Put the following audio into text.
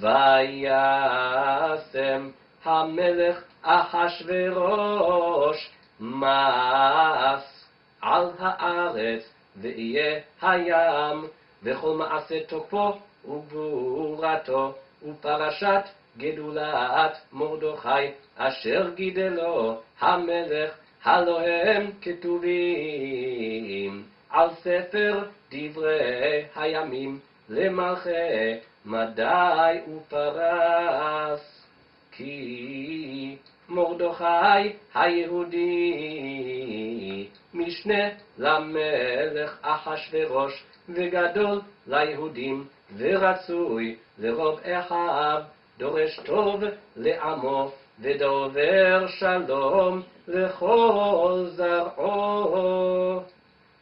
וישם המלך אחשורוש מס על הארץ, ויהיה הים, וכל מעשה תוקפו וגבורתו, ופרשת גדולת מרדכי, אשר גידלו המלך, הלא הם כתובים על ספר דברי הימים למלכי מדי ופרס. כי מרדכי היהודי משנה למלך אחשורוש וגדול ליהודים ורצוי לרוב אחיו דורש טוב לעמו ודובר שלום לכל זרעו